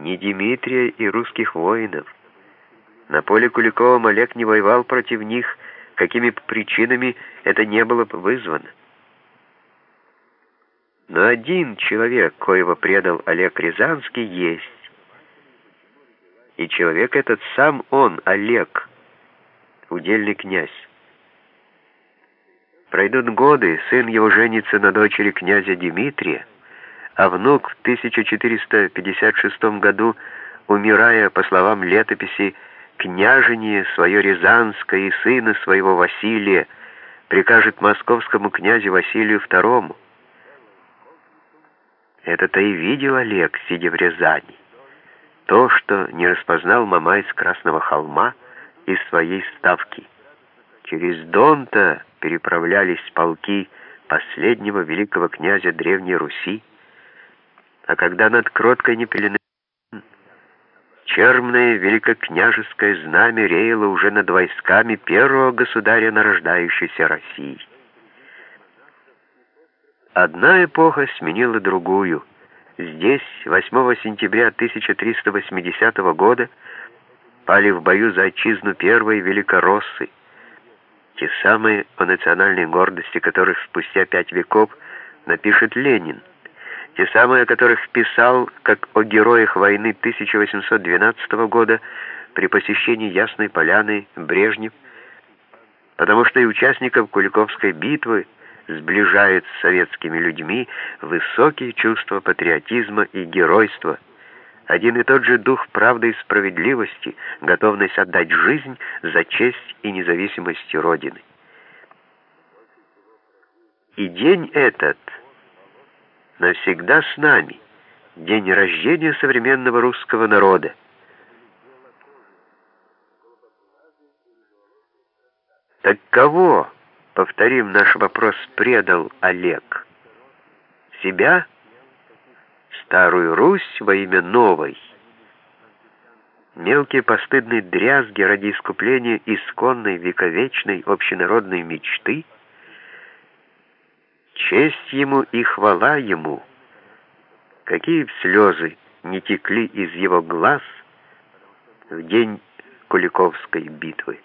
ни Дмитрия и русских воинов. На поле Куликовым Олег не воевал против них, какими причинами это не было бы вызвано. Но один человек, коего предал Олег Рязанский, есть. И человек этот сам он, Олег, удельный князь. Пройдут годы, сын его женится на дочери князя Дмитрия, а внук в 1456 году, умирая, по словам летописи, княжение свое Рязанское и сына своего Василия прикажет московскому князю Василию II. Это-то и видел Олег, сидя в Рязани. То, что не распознал Мамай с Красного холма из своей ставки. Через Дон-то переправлялись полки последнего великого князя Древней Руси, а когда над кроткой не пелены черное великокняжеское знамя реяло уже над войсками первого государя нарождающейся России. Одна эпоха сменила другую. Здесь, 8 сентября 1380 года, пали в бою за отчизну первой великороссы, те самые о национальной гордости которых спустя пять веков напишет Ленин, те самые, о которых писал, как о героях войны 1812 года при посещении Ясной Поляны Брежнев, потому что и участников Куликовской битвы сближает с советскими людьми высокие чувства патриотизма и геройства, один и тот же дух правды и справедливости, готовность отдать жизнь за честь и независимость Родины. И день этот навсегда с нами, день рождения современного русского народа. Так кого? Повторим наш вопрос, предал Олег. Себя? Старую Русь во имя новой? Мелкие постыдные дрязги ради искупления исконной вековечной общенародной мечты? Честь ему и хвала ему. Какие слезы не текли из его глаз в день Куликовской битвы.